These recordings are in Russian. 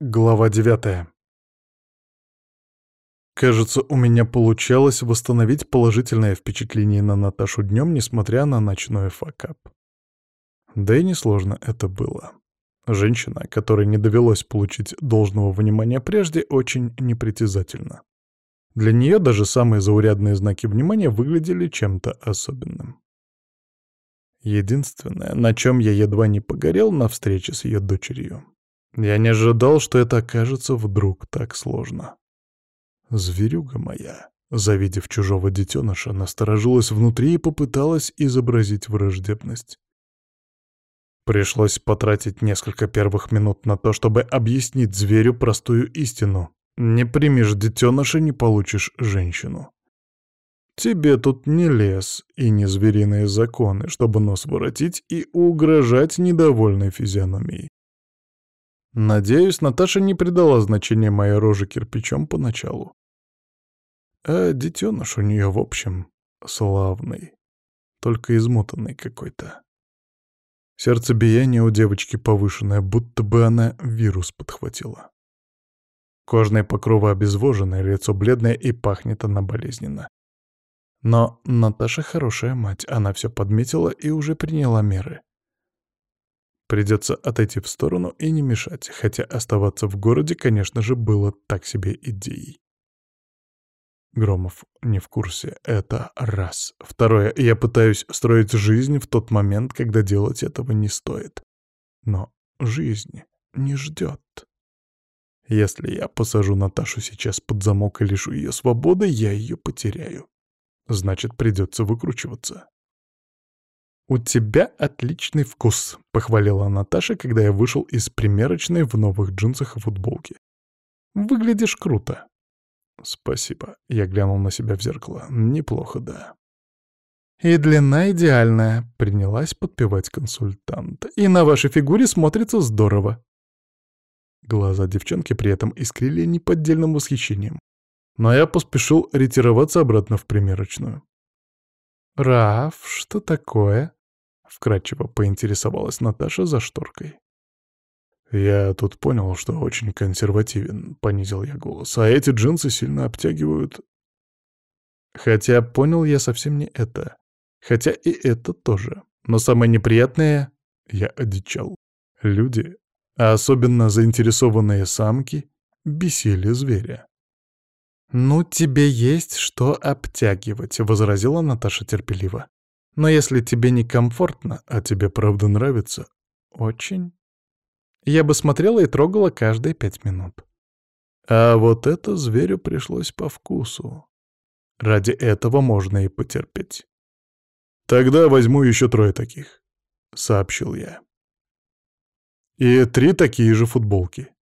Глава девятая. Кажется, у меня получалось восстановить положительное впечатление на Наташу днем, несмотря на ночной факап. Да и несложно это было. Женщина, которой не довелось получить должного внимания прежде, очень непритязательна. Для нее даже самые заурядные знаки внимания выглядели чем-то особенным. Единственное, на чем я едва не погорел на встрече с ее дочерью — я не ожидал, что это окажется вдруг так сложно. Зверюга моя, завидев чужого детеныша, насторожилась внутри и попыталась изобразить враждебность. Пришлось потратить несколько первых минут на то, чтобы объяснить зверю простую истину. Не примешь детеныша, не получишь женщину. Тебе тут не лес и не звериные законы, чтобы нос воротить и угрожать недовольной физиономией. Надеюсь, Наташа не придала значения моей роже кирпичом поначалу. А детеныш у нее, в общем, славный, только измотанный какой-то. Сердцебиение у девочки повышенное, будто бы она вирус подхватила. Кожные покровы обезвоженное, лицо бледное и пахнет она болезненно. Но Наташа хорошая мать, она все подметила и уже приняла меры. Придется отойти в сторону и не мешать, хотя оставаться в городе, конечно же, было так себе идеей. Громов не в курсе. Это раз. Второе. Я пытаюсь строить жизнь в тот момент, когда делать этого не стоит. Но жизнь не ждет. Если я посажу Наташу сейчас под замок и лишу ее свободы, я ее потеряю. Значит, придется выкручиваться. «У тебя отличный вкус», — похвалила Наташа, когда я вышел из примерочной в новых джинсах и футболке. «Выглядишь круто». «Спасибо», — я глянул на себя в зеркало. «Неплохо, да». «И длина идеальная», — принялась подпевать консультант. «И на вашей фигуре смотрится здорово». Глаза девчонки при этом искрили неподдельным восхищением. Но я поспешил ретироваться обратно в примерочную. «Раф, что такое?» — вкратчиво поинтересовалась Наташа за шторкой. «Я тут понял, что очень консервативен», — понизил я голос. «А эти джинсы сильно обтягивают...» Хотя понял я совсем не это. Хотя и это тоже. Но самое неприятное — я одичал. Люди, а особенно заинтересованные самки, бесили зверя. «Ну, тебе есть что обтягивать», — возразила Наташа терпеливо. Но если тебе некомфортно, а тебе правда нравится, очень, я бы смотрела и трогала каждые пять минут. А вот это зверю пришлось по вкусу. Ради этого можно и потерпеть. «Тогда возьму еще трое таких», — сообщил я. «И три такие же футболки».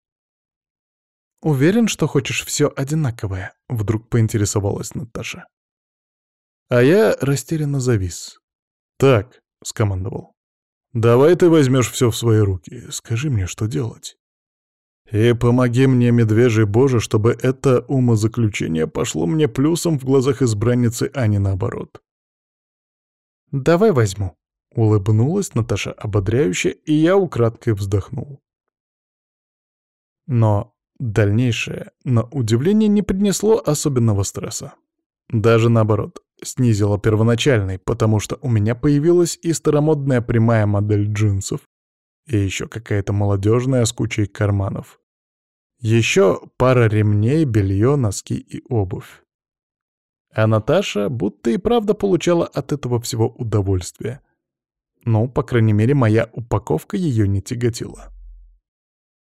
«Уверен, что хочешь все одинаковое?» — вдруг поинтересовалась Наташа. А я растерянно завис. «Так», — скомандовал, — «давай ты возьмешь все в свои руки. Скажи мне, что делать. И помоги мне, медвежий боже, чтобы это умозаключение пошло мне плюсом в глазах избранницы, а не наоборот». «Давай возьму», — улыбнулась Наташа ободряюще, и я украдкой вздохнул. Но дальнейшее, на удивление, не принесло особенного стресса. Даже наоборот снизила первоначальный, потому что у меня появилась и старомодная прямая модель джинсов, и еще какая-то молодежная с кучей карманов. Еще пара ремней, белье, носки и обувь. А Наташа будто и правда получала от этого всего удовольствие. Ну, по крайней мере, моя упаковка ее не тяготила.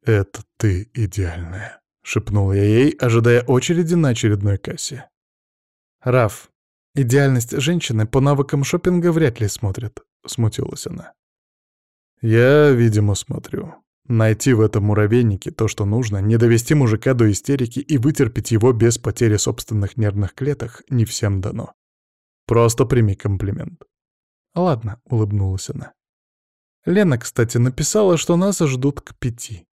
«Это ты идеальная», — шепнул я ей, ожидая очереди на очередной кассе. «Раф, Идеальность женщины по навыкам шопинга вряд ли смотрит, смутилась она. Я, видимо, смотрю. Найти в этом муравейнике то, что нужно, не довести мужика до истерики и вытерпеть его без потери собственных нервных клеток не всем дано. Просто прими комплимент. Ладно, улыбнулась она. Лена, кстати, написала, что нас ждут к пяти.